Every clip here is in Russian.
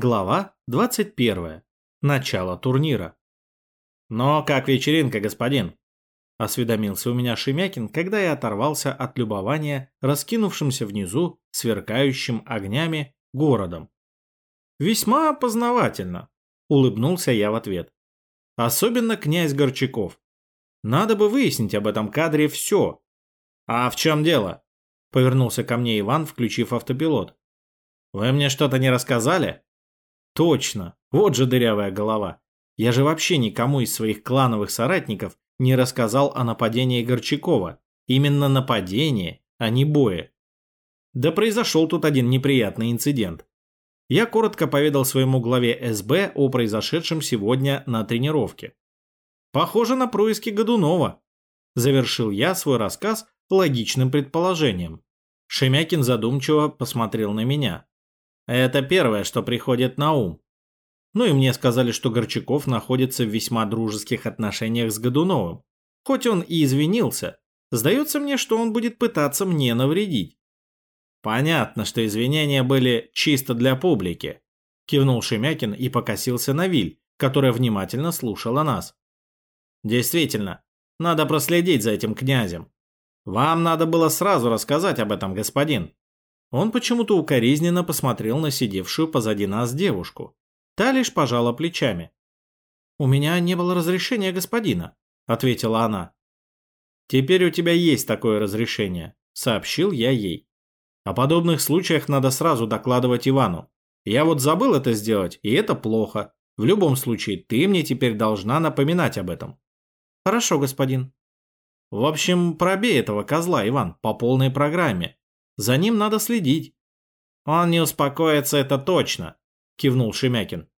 Глава 21. Начало турнира. «Но как вечеринка, господин?» – осведомился у меня Шемякин, когда я оторвался от любования раскинувшимся внизу, сверкающим огнями, городом. «Весьма познавательно», – улыбнулся я в ответ. «Особенно князь Горчаков. Надо бы выяснить об этом кадре все». «А в чем дело?» – повернулся ко мне Иван, включив автопилот. «Вы мне что-то не рассказали?» Точно, вот же дырявая голова. Я же вообще никому из своих клановых соратников не рассказал о нападении Горчакова. Именно нападение, а не боя. Да произошел тут один неприятный инцидент. Я коротко поведал своему главе СБ о произошедшем сегодня на тренировке. Похоже на происки Годунова. Завершил я свой рассказ логичным предположением. Шемякин задумчиво посмотрел на меня. Это первое, что приходит на ум. Ну и мне сказали, что Горчаков находится в весьма дружеских отношениях с Годуновым. Хоть он и извинился, сдается мне, что он будет пытаться мне навредить. Понятно, что извинения были чисто для публики. Кивнул Шемякин и покосился на Виль, которая внимательно слушала нас. Действительно, надо проследить за этим князем. Вам надо было сразу рассказать об этом, господин. Он почему-то укоризненно посмотрел на сидевшую позади нас девушку. Та лишь пожала плечами. «У меня не было разрешения господина», — ответила она. «Теперь у тебя есть такое разрешение», — сообщил я ей. «О подобных случаях надо сразу докладывать Ивану. Я вот забыл это сделать, и это плохо. В любом случае, ты мне теперь должна напоминать об этом». «Хорошо, господин». «В общем, пробей этого козла, Иван, по полной программе. За ним надо следить. Он не успокоится, это точно, кивнул Шемякин.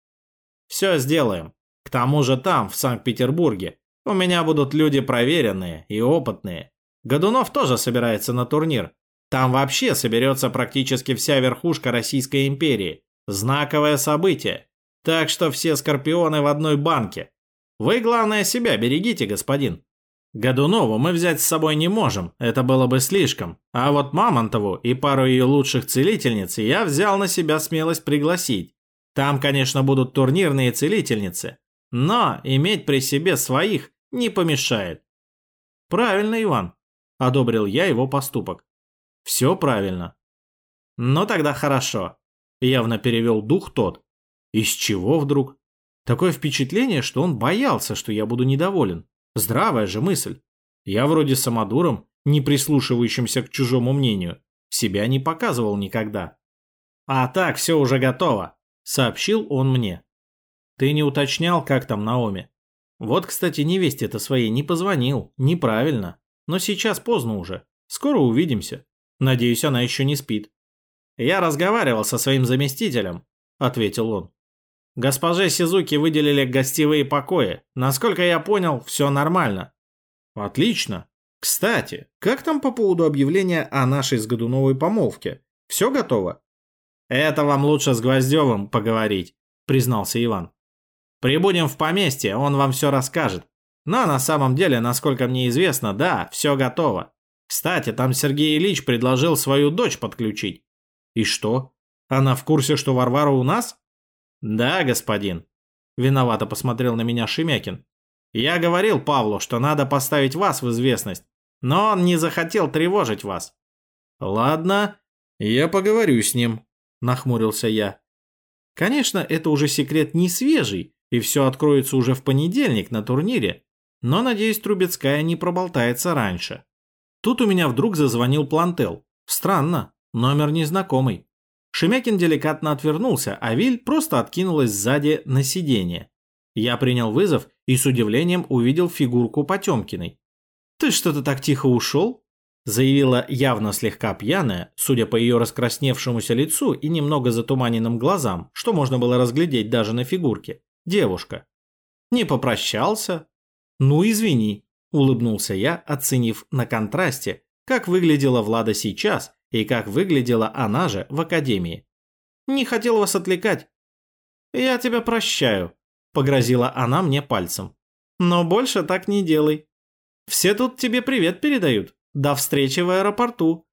Все сделаем. К тому же там, в Санкт-Петербурге, у меня будут люди проверенные и опытные. Годунов тоже собирается на турнир. Там вообще соберется практически вся верхушка Российской империи. Знаковое событие. Так что все скорпионы в одной банке. Вы, главное, себя берегите, господин. Годунову мы взять с собой не можем, это было бы слишком. А вот Мамонтову и пару ее лучших целительниц я взял на себя смелость пригласить. Там, конечно, будут турнирные целительницы, но иметь при себе своих не помешает. Правильно, Иван, одобрил я его поступок. Все правильно. Ну тогда хорошо. Явно перевел дух тот. Из чего вдруг? Такое впечатление, что он боялся, что я буду недоволен. Здравая же мысль. Я вроде самодуром, не прислушивающимся к чужому мнению, себя не показывал никогда. «А так, все уже готово», — сообщил он мне. «Ты не уточнял, как там Наоми?» Вот, кстати, невесте-то своей не позвонил, неправильно. Но сейчас поздно уже. Скоро увидимся. Надеюсь, она еще не спит. Я разговаривал со своим заместителем, ответил он. Госпоже Сизуки выделили гостевые покои. Насколько я понял, все нормально. Отлично. Кстати, как там по поводу объявления о нашей с Годуновой помолвке? Все готово? Это вам лучше с Гвоздевым поговорить, признался Иван. Прибудем в поместье, он вам все расскажет. Но на самом деле, насколько мне известно, да, все готово. Кстати, там Сергей Ильич предложил свою дочь подключить. И что? Она в курсе, что Варвара у нас? «Да, господин», – виновато посмотрел на меня Шемякин. «Я говорил Павлу, что надо поставить вас в известность, но он не захотел тревожить вас». «Ладно, я поговорю с ним», – нахмурился я. «Конечно, это уже секрет не свежий, и все откроется уже в понедельник на турнире, но, надеюсь, Трубецкая не проболтается раньше». Тут у меня вдруг зазвонил Плантел. Странно, номер незнакомый. Шемякин деликатно отвернулся, а Виль просто откинулась сзади на сиденье. Я принял вызов и с удивлением увидел фигурку Потемкиной. «Ты что-то так тихо ушел?» заявила явно слегка пьяная, судя по ее раскрасневшемуся лицу и немного затуманенным глазам, что можно было разглядеть даже на фигурке, девушка. «Не попрощался?» «Ну, извини», – улыбнулся я, оценив на контрасте, как выглядела Влада сейчас и как выглядела она же в академии. «Не хотел вас отвлекать». «Я тебя прощаю», – погрозила она мне пальцем. «Но больше так не делай. Все тут тебе привет передают. До встречи в аэропорту».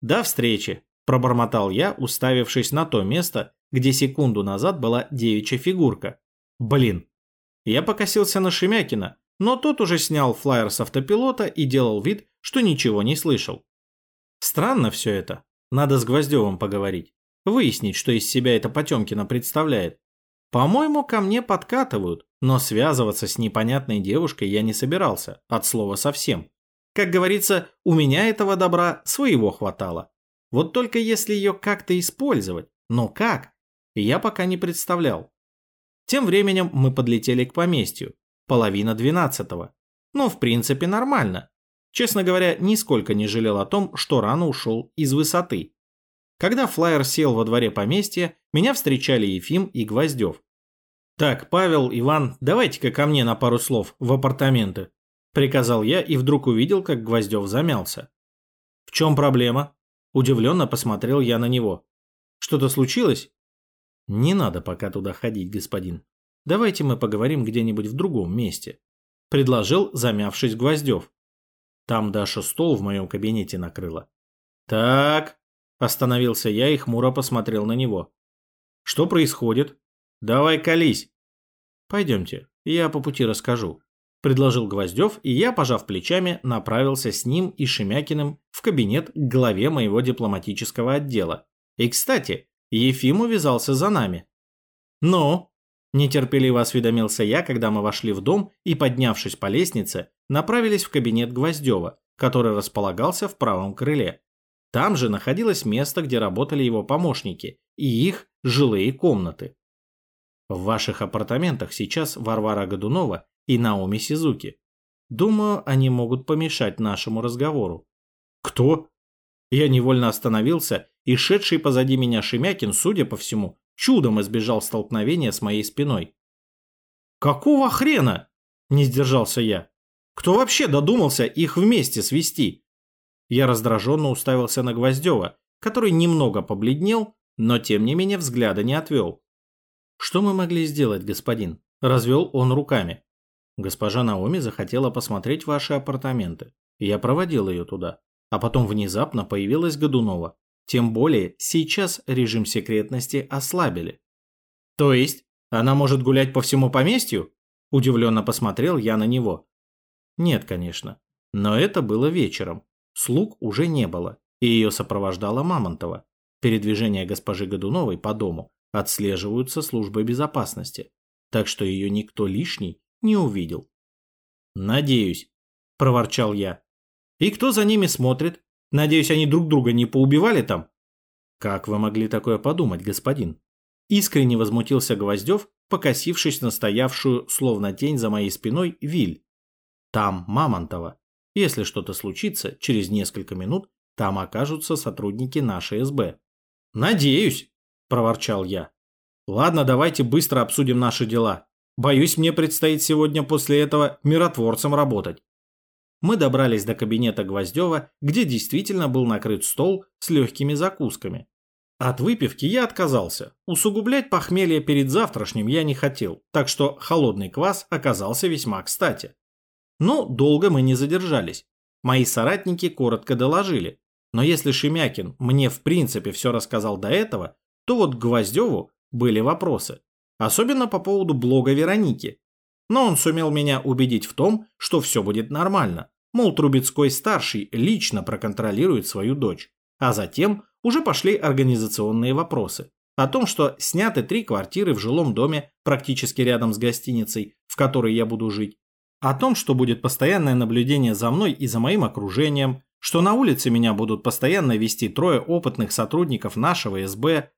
«До встречи», – пробормотал я, уставившись на то место, где секунду назад была девичья фигурка. Блин. Я покосился на Шемякина, но тот уже снял флайер с автопилота и делал вид, что ничего не слышал. Странно все это. Надо с Гвоздевым поговорить. Выяснить, что из себя это Потемкина представляет. По-моему, ко мне подкатывают, но связываться с непонятной девушкой я не собирался, от слова совсем. Как говорится, у меня этого добра своего хватало. Вот только если ее как-то использовать, но как, я пока не представлял. Тем временем мы подлетели к поместью, половина двенадцатого. Ну, в принципе, нормально. Честно говоря, нисколько не жалел о том, что рано ушел из высоты. Когда флайер сел во дворе поместья, меня встречали Ефим и Гвоздев. «Так, Павел, Иван, давайте-ка ко мне на пару слов в апартаменты», приказал я и вдруг увидел, как Гвоздев замялся. «В чем проблема?» Удивленно посмотрел я на него. «Что-то случилось?» «Не надо пока туда ходить, господин. Давайте мы поговорим где-нибудь в другом месте», предложил, замявшись Гвоздев. Там Даша стол в моем кабинете накрыла. «Так», остановился я и хмуро посмотрел на него. «Что происходит?» Давай колись. Пойдемте, я по пути расскажу. Предложил Гвоздев, и я, пожав плечами, направился с ним и Шемякиным в кабинет к главе моего дипломатического отдела. И, кстати, Ефим увязался за нами. «Ну?» – нетерпеливо осведомился я, когда мы вошли в дом и, поднявшись по лестнице, направились в кабинет Гвоздева, который располагался в правом крыле. Там же находилось место, где работали его помощники и их жилые комнаты. В ваших апартаментах сейчас Варвара Годунова и Наоми Сизуки. Думаю, они могут помешать нашему разговору. Кто? Я невольно остановился, и шедший позади меня Шемякин, судя по всему, чудом избежал столкновения с моей спиной. Какого хрена? Не сдержался я. Кто вообще додумался их вместе свести? Я раздраженно уставился на Гвоздева, который немного побледнел, но тем не менее взгляда не отвел. «Что мы могли сделать, господин?» Развел он руками. Госпожа Наоми захотела посмотреть ваши апартаменты. Я проводил ее туда. А потом внезапно появилась Годунова. Тем более, сейчас режим секретности ослабили. То есть, она может гулять по всему поместью? Удивленно посмотрел я на него. Нет, конечно. Но это было вечером. Слуг уже не было, и ее сопровождала Мамонтова. Передвижение госпожи Годуновой по дому отслеживаются службой безопасности, так что ее никто лишний не увидел. «Надеюсь», – проворчал я. «И кто за ними смотрит? Надеюсь, они друг друга не поубивали там?» «Как вы могли такое подумать, господин?» Искренне возмутился Гвоздев, покосившись на стоявшую, словно тень за моей спиной, Виль. «Там Мамонтова. Если что-то случится, через несколько минут там окажутся сотрудники нашей СБ». «Надеюсь», – проворчал я. «Ладно, давайте быстро обсудим наши дела. Боюсь, мне предстоит сегодня после этого миротворцем работать». Мы добрались до кабинета Гвоздева, где действительно был накрыт стол с легкими закусками. От выпивки я отказался. Усугублять похмелье перед завтрашним я не хотел, так что холодный квас оказался весьма кстати. Но долго мы не задержались. Мои соратники коротко доложили. Но если Шемякин мне в принципе все рассказал до этого, то вот к Гвоздеву были вопросы. Особенно по поводу блога Вероники. Но он сумел меня убедить в том, что все будет нормально. Мол, Трубецкой-старший лично проконтролирует свою дочь. А затем уже пошли организационные вопросы. О том, что сняты три квартиры в жилом доме практически рядом с гостиницей, в которой я буду жить. О том, что будет постоянное наблюдение за мной и за моим окружением, что на улице меня будут постоянно вести трое опытных сотрудников нашего СБ,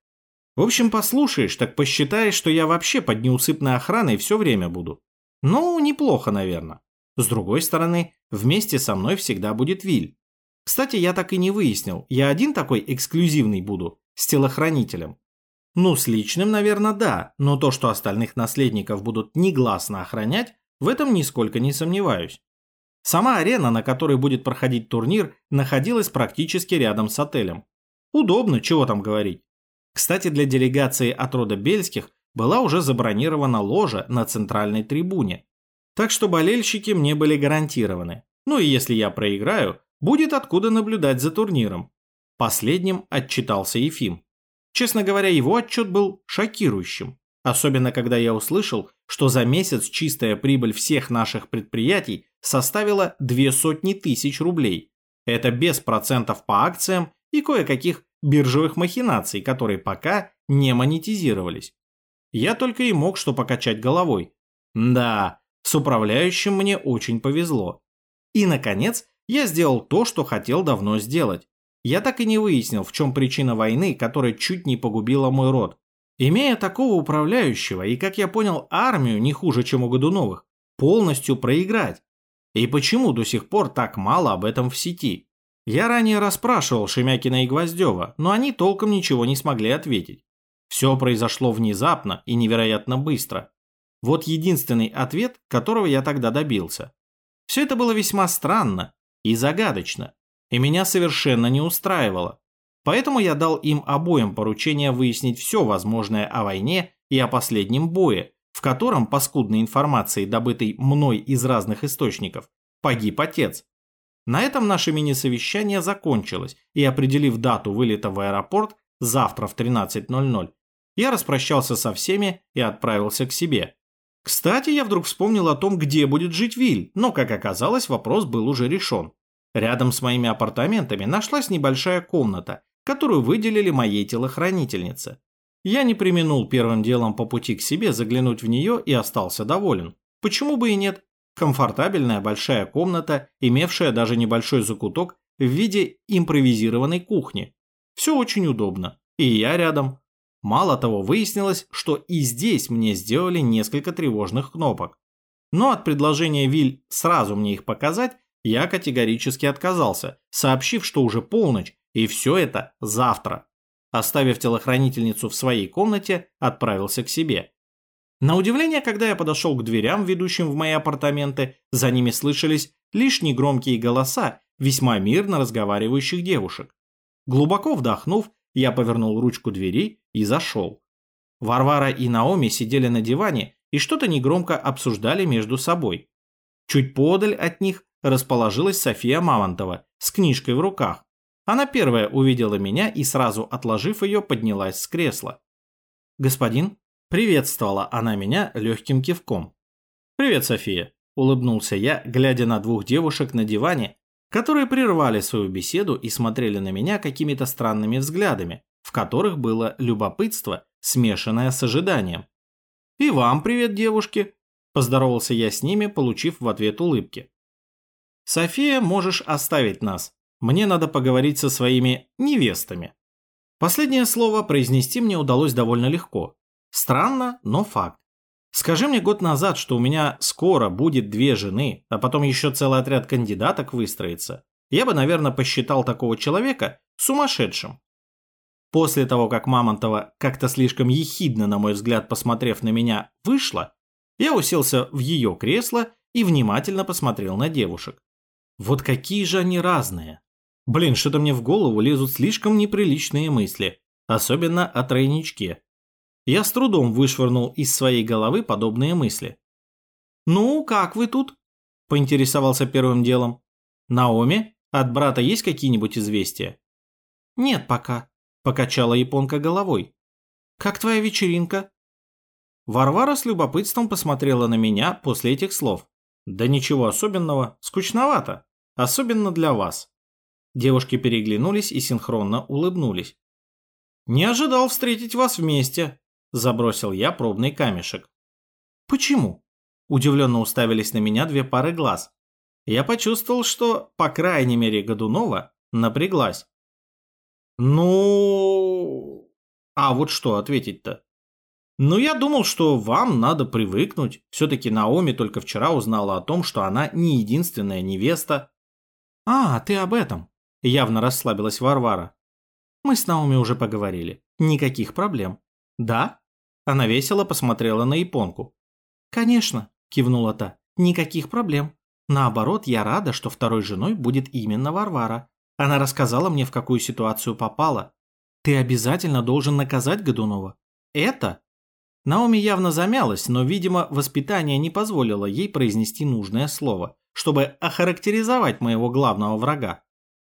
в общем, послушаешь, так посчитаешь, что я вообще под неусыпной охраной все время буду. Ну, неплохо, наверное. С другой стороны, вместе со мной всегда будет Виль. Кстати, я так и не выяснил, я один такой эксклюзивный буду, с телохранителем. Ну, с личным, наверное, да, но то, что остальных наследников будут негласно охранять, в этом нисколько не сомневаюсь. Сама арена, на которой будет проходить турнир, находилась практически рядом с отелем. Удобно, чего там говорить. Кстати, для делегации от рода Бельских была уже забронирована ложа на центральной трибуне. Так что болельщики мне были гарантированы. Ну и если я проиграю, будет откуда наблюдать за турниром. Последним отчитался Ефим. Честно говоря, его отчет был шокирующим. Особенно, когда я услышал, что за месяц чистая прибыль всех наших предприятий составила две сотни тысяч рублей. Это без процентов по акциям и кое-каких биржевых махинаций, которые пока не монетизировались. Я только и мог что покачать головой. Да, с управляющим мне очень повезло. И, наконец, я сделал то, что хотел давно сделать. Я так и не выяснил, в чем причина войны, которая чуть не погубила мой род. Имея такого управляющего и, как я понял, армию не хуже, чем у Годуновых, полностью проиграть. И почему до сих пор так мало об этом в сети? Я ранее расспрашивал Шемякина и Гвоздева, но они толком ничего не смогли ответить. Все произошло внезапно и невероятно быстро. Вот единственный ответ, которого я тогда добился. Все это было весьма странно и загадочно, и меня совершенно не устраивало. Поэтому я дал им обоим поручение выяснить все возможное о войне и о последнем бое, в котором, по скудной информации, добытой мной из разных источников, погиб отец. На этом наше мини-совещание закончилось, и определив дату вылета в аэропорт завтра в 13.00, я распрощался со всеми и отправился к себе. Кстати, я вдруг вспомнил о том, где будет жить Виль, но, как оказалось, вопрос был уже решен. Рядом с моими апартаментами нашлась небольшая комната, которую выделили моей телохранительнице. Я не применул первым делом по пути к себе заглянуть в нее и остался доволен. Почему бы и нет? Комфортабельная большая комната, имевшая даже небольшой закуток в виде импровизированной кухни. Все очень удобно. И я рядом. Мало того, выяснилось, что и здесь мне сделали несколько тревожных кнопок. Но от предложения Виль сразу мне их показать я категорически отказался, сообщив, что уже полночь, и все это завтра. Оставив телохранительницу в своей комнате, отправился к себе. На удивление, когда я подошел к дверям, ведущим в мои апартаменты, за ними слышались лишь негромкие голоса весьма мирно разговаривающих девушек. Глубоко вдохнув, я повернул ручку двери и зашел. Варвара и Наоми сидели на диване и что-то негромко обсуждали между собой. Чуть подаль от них расположилась София Мамонтова с книжкой в руках. Она первая увидела меня и сразу отложив ее, поднялась с кресла. «Господин?» – приветствовала она меня легким кивком. «Привет, София», – улыбнулся я, глядя на двух девушек на диване, которые прервали свою беседу и смотрели на меня какими-то странными взглядами, в которых было любопытство, смешанное с ожиданием. «И вам привет, девушки!» – поздоровался я с ними, получив в ответ улыбки. «София, можешь оставить нас. Мне надо поговорить со своими невестами». Последнее слово произнести мне удалось довольно легко. Странно, но факт. Скажи мне год назад, что у меня скоро будет две жены, а потом еще целый отряд кандидаток выстроится. Я бы, наверное, посчитал такого человека сумасшедшим. После того, как Мамонтова, как-то слишком ехидно, на мой взгляд, посмотрев на меня, вышла, я уселся в ее кресло и внимательно посмотрел на девушек. Вот какие же они разные. Блин, что-то мне в голову лезут слишком неприличные мысли, особенно о тройничке. Я с трудом вышвырнул из своей головы подобные мысли. «Ну, как вы тут?» – поинтересовался первым делом. «Наоми, от брата есть какие-нибудь известия?» «Нет пока», – покачала японка головой. «Как твоя вечеринка?» Варвара с любопытством посмотрела на меня после этих слов. «Да ничего особенного, скучновато». Особенно для вас. Девушки переглянулись и синхронно улыбнулись. «Не ожидал встретить вас вместе», – забросил я пробный камешек. «Почему?» – удивленно уставились на меня две пары глаз. Я почувствовал, что, по крайней мере, Годунова напряглась. «Ну...» А вот что ответить-то? «Ну, я думал, что вам надо привыкнуть. Все-таки Наоми только вчера узнала о том, что она не единственная невеста. «А, ты об этом!» – явно расслабилась Варвара. «Мы с Наоми уже поговорили. Никаких проблем». «Да?» Она весело посмотрела на японку. «Конечно», – кивнула та. «Никаких проблем. Наоборот, я рада, что второй женой будет именно Варвара. Она рассказала мне, в какую ситуацию попала. Ты обязательно должен наказать Годунова. Это?» Наоми явно замялась, но, видимо, воспитание не позволило ей произнести нужное слово чтобы охарактеризовать моего главного врага.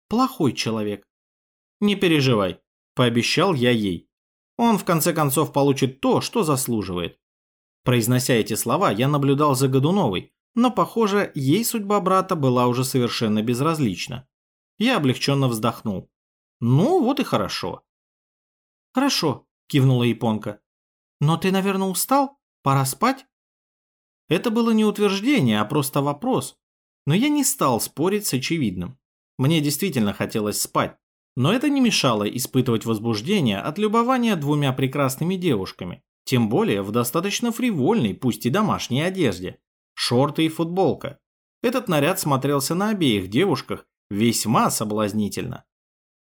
Плохой человек. Не переживай, пообещал я ей. Он в конце концов получит то, что заслуживает. Произнося эти слова, я наблюдал за Годуновой, но, похоже, ей судьба брата была уже совершенно безразлична. Я облегченно вздохнул. Ну, вот и хорошо. Хорошо, кивнула японка. Но ты, наверное, устал? Пора спать? Это было не утверждение, а просто вопрос. Но я не стал спорить с очевидным. Мне действительно хотелось спать. Но это не мешало испытывать возбуждение от любования двумя прекрасными девушками, тем более в достаточно фривольной, пусть и домашней одежде. Шорты и футболка. Этот наряд смотрелся на обеих девушках весьма соблазнительно.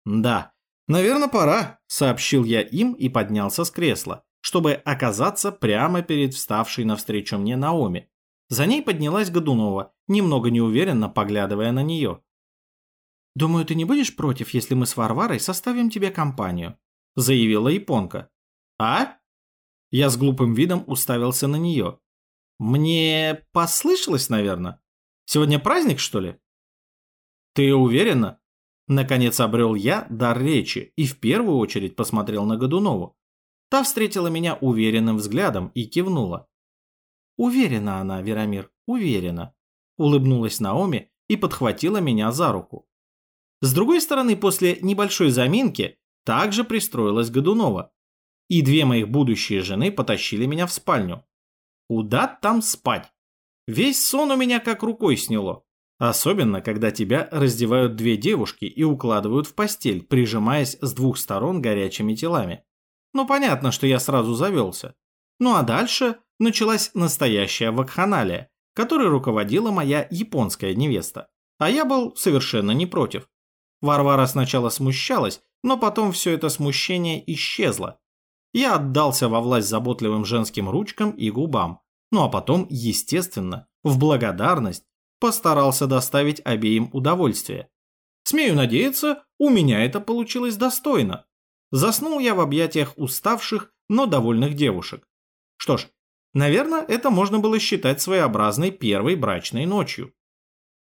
«Да, наверное, пора», – сообщил я им и поднялся с кресла, чтобы оказаться прямо перед вставшей навстречу мне Наоми. За ней поднялась Годунова, немного неуверенно поглядывая на нее. «Думаю, ты не будешь против, если мы с Варварой составим тебе компанию», – заявила японка. «А?» Я с глупым видом уставился на нее. «Мне послышалось, наверное? Сегодня праздник, что ли?» «Ты уверена?» Наконец обрел я дар речи и в первую очередь посмотрел на Годунову. Та встретила меня уверенным взглядом и кивнула. «Уверена она, Верамир, уверена», – улыбнулась Наоми и подхватила меня за руку. С другой стороны, после небольшой заминки также пристроилась Годунова. И две моих будущие жены потащили меня в спальню. Куда там спать? Весь сон у меня как рукой сняло. Особенно, когда тебя раздевают две девушки и укладывают в постель, прижимаясь с двух сторон горячими телами. Ну, понятно, что я сразу завелся. Ну а дальше началась настоящая вакханалия, которой руководила моя японская невеста. А я был совершенно не против. Варвара сначала смущалась, но потом все это смущение исчезло. Я отдался во власть заботливым женским ручкам и губам. Ну а потом, естественно, в благодарность постарался доставить обеим удовольствие. Смею надеяться, у меня это получилось достойно. Заснул я в объятиях уставших, но довольных девушек. Что ж, наверное, это можно было считать своеобразной первой брачной ночью.